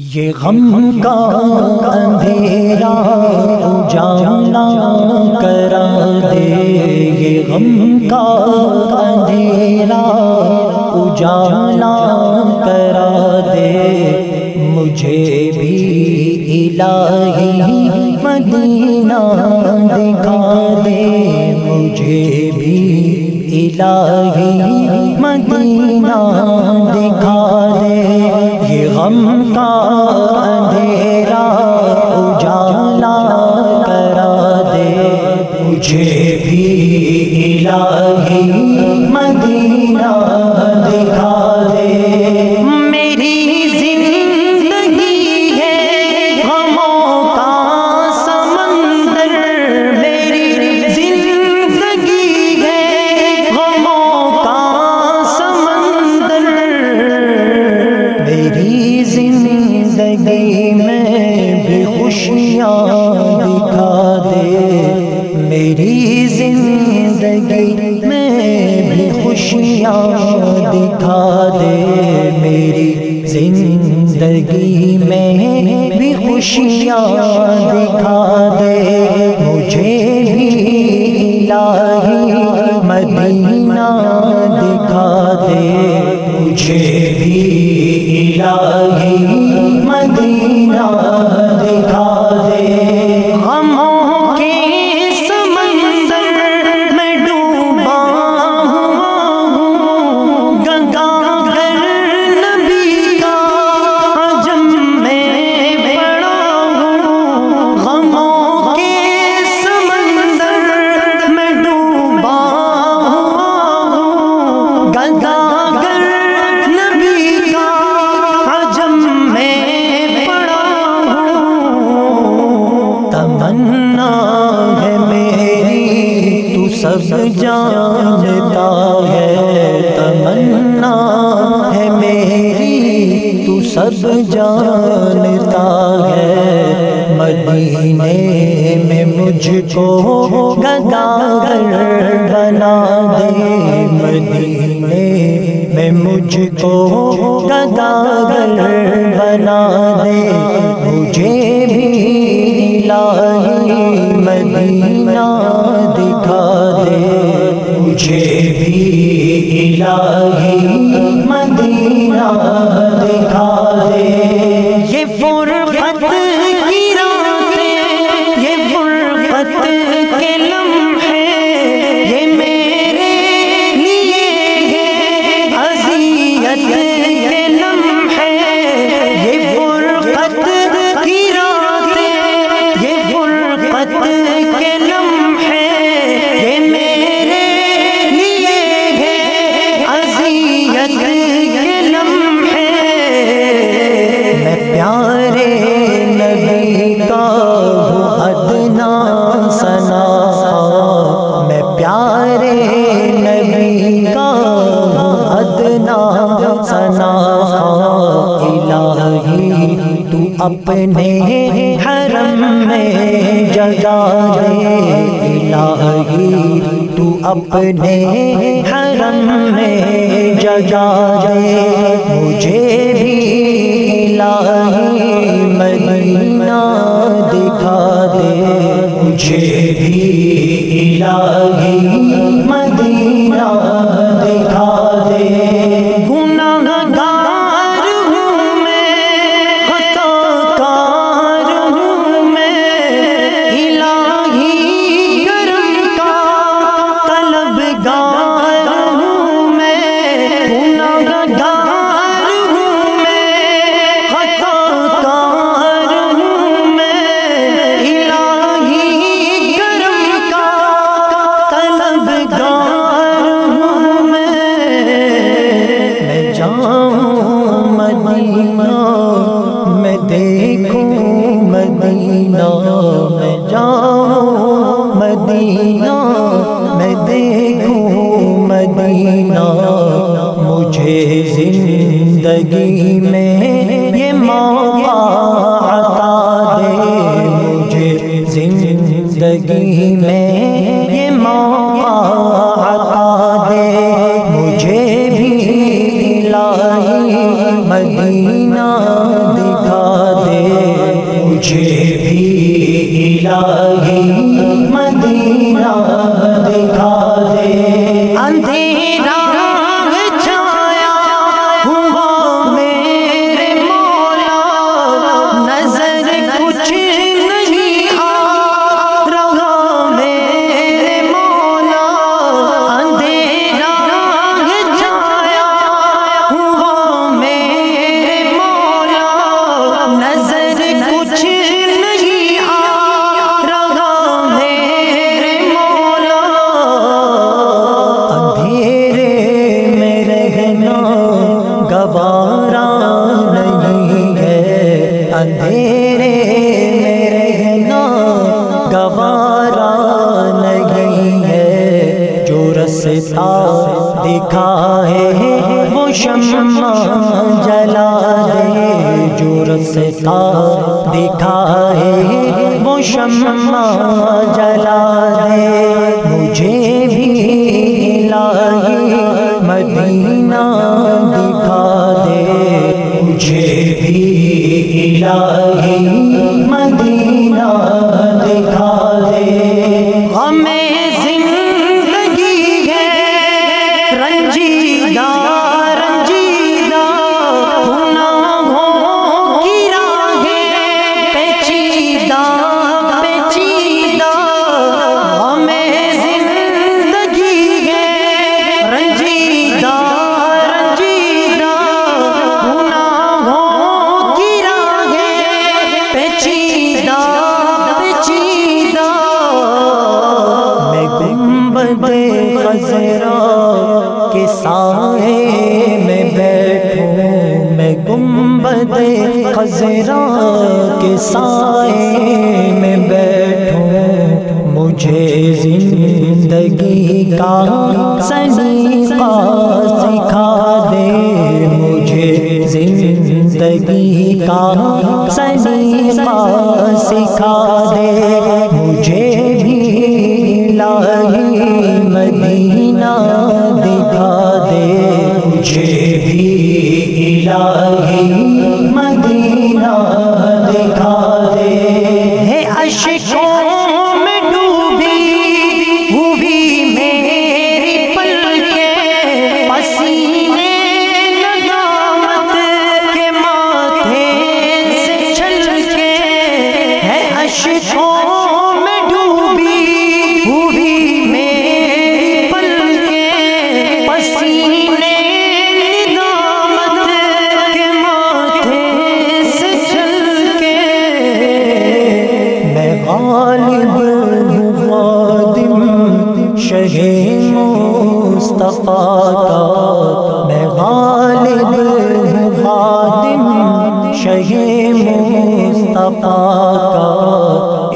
یہ غم کا اندھیرا اجالا کرا دے۔ یہ غم کا اندھیرا اجالا کرا دے۔ مجھے بھی الہی مدینہ دکھا دے۔ مجھے بھی الہی مدینہ دکھا ہم دکھا دے میری زندگی میں بھی خوشیاں دکھا دے۔ مجھے بھی لاہی مدینہ سب جانتا ہے۔ مدینے میں مجھ کو گداگر بنا دے۔ مدینے میں مجھ کو گداگر بنا دے۔ مجھے بھی الہی مدینہ دکھا دے۔ مجھے اپنے حرم میں جگہ الہی، تو اپنے حرم میں جگہ دے۔ مجھے بھی الہی مدینہ دکھا دے۔ مجھے بھی الہی مہینہ تیری الہی جو دکھا ہے، وہ شمع جلا دے جو رستا دکھا ہے، وہ شمع جلا دے مجھے بھی الہی مدینہ دکھا دے۔ مجھے بھی الہی خزرا کے سائے میں بیٹھوں، مجھے زندگی کا سلیقہ سکھا دے۔ مجھے زندگی کا سلیقہ سکھا دے۔ مجھے بھی الہی مدینہ دکھا دے۔ مجھے بھی الہی مصطفیٰ کا میں غالب ہوں، خادم شہ مصطفیٰ کا۔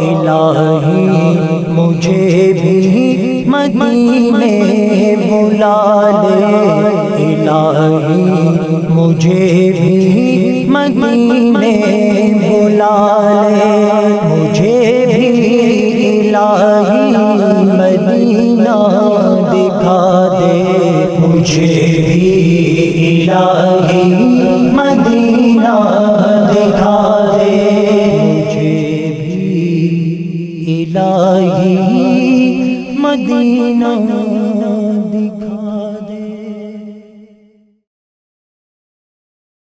الہی مجھے بھی مدینے بلا لے۔ الہی مجھے بھی مدینے بلا لے۔ مجھے بھی الہی بتا دے مجھے بھی الہی مدینہ